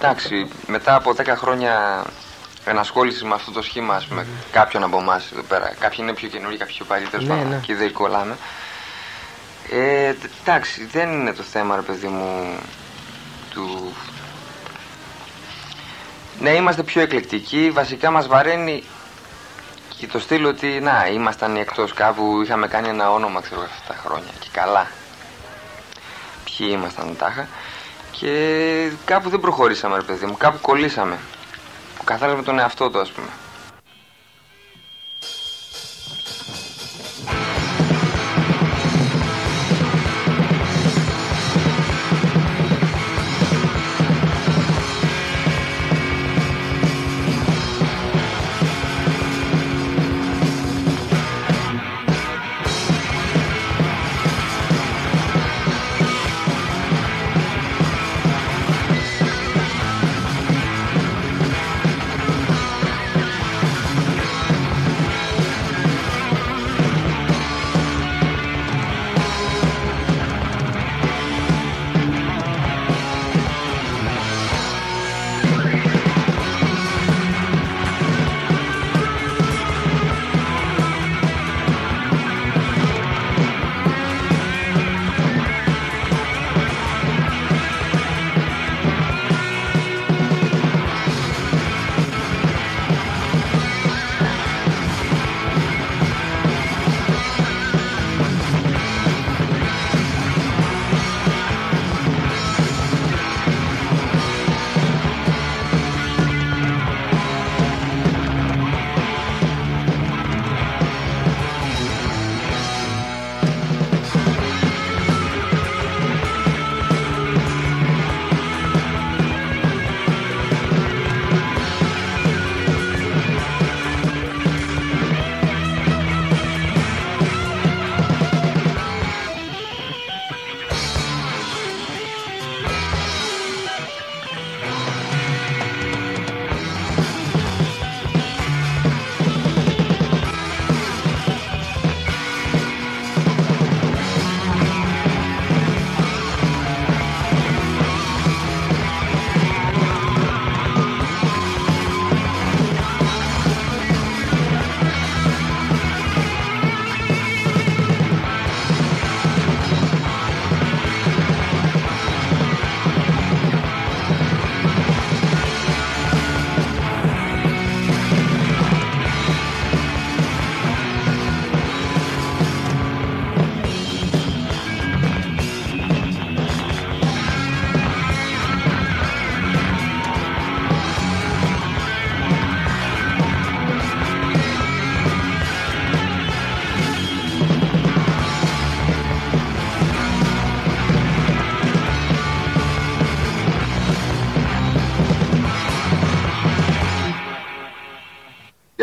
Εντάξει, μετά από 10 χρόνια ενασχόλησης με αυτό το σχήμα, ας πούμε, κάποιον από εμάς εδώ πέρα. Κάποιοι είναι πιο καινούργοι, κάποιοι πιο παλιοί, τέλος Ναι, πάντων. ναι. Και δεν κολλάμε. Ε, τ- εντάξει, δεν είναι το θέμα, ρε παιδί μου, του. Ναι, είμαστε πιο εκλεκτικοί. Βασικά μας βαραίνει και το στυλ ότι, να, ήμασταν εκτός κάπου, είχαμε κάνει ένα όνομα, ξέρω, αυτά τα χρόνια. Και καλά. Ποιοι ήμασταν τάχα. Και κάπου δεν προχωρήσαμε, ρε παιδί μου. Κάπου κολλήσαμε. Ο καθένας με τον εαυτό του, ας πούμε.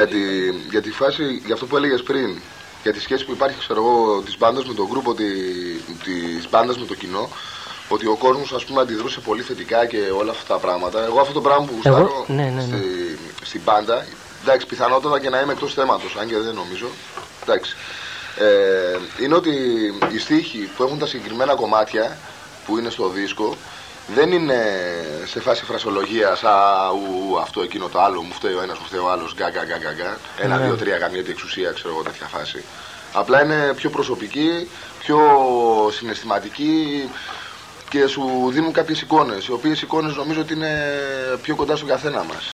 Για τη, για τη φάση, για αυτό που έλεγες πριν, για τη σχέση που υπάρχει, ξέρω εγώ, της μπάντας με τον γκρουπ, της μπάντας με το κοινό, ότι ο κόσμος, ας πούμε, αντιδρούσε πολύ θετικά και όλα αυτά τα πράγματα. Εγώ αυτό το πράγμα που Εγώ, γουστάρω ναι, ναι, ναι. στη, στην μπάντα, εντάξει, πιθανότατα και να είμαι εκτός θέματος, αν και δεν νομίζω. Εντάξει. Ε, είναι ότι οι στίχοι που έχουν τα συγκεκριμένα κομμάτια που είναι στο δίσκο δεν είναι σε φάση φρασολογίας. Α, ου, αυτό, εκείνο, το άλλο, μου φταίει ο ένας, μου φταίει ο άλλος, γκά, γκά, γκά, γκά, γκά. Ένα, Ναι. δύο, τρία, καμία εξουσία, ξέρω εγώ, τέτοια φάση. Απλά είναι πιο προσωπική, πιο συναισθηματική και σου δίνουν κάποιες εικόνες, οι οποίες εικόνες νομίζω ότι είναι πιο κοντά στον καθένα μας.